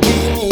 aquí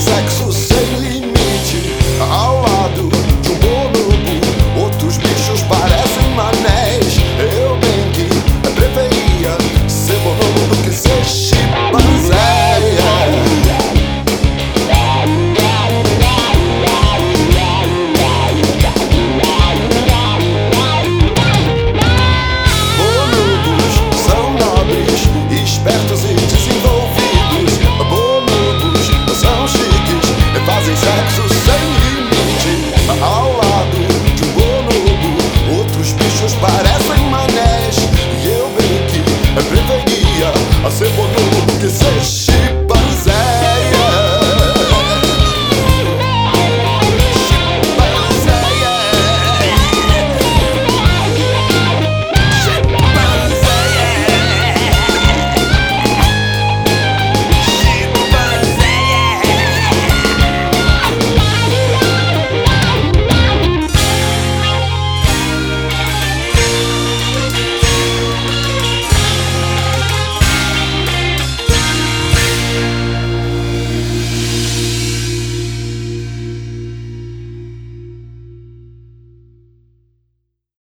Sex. I said,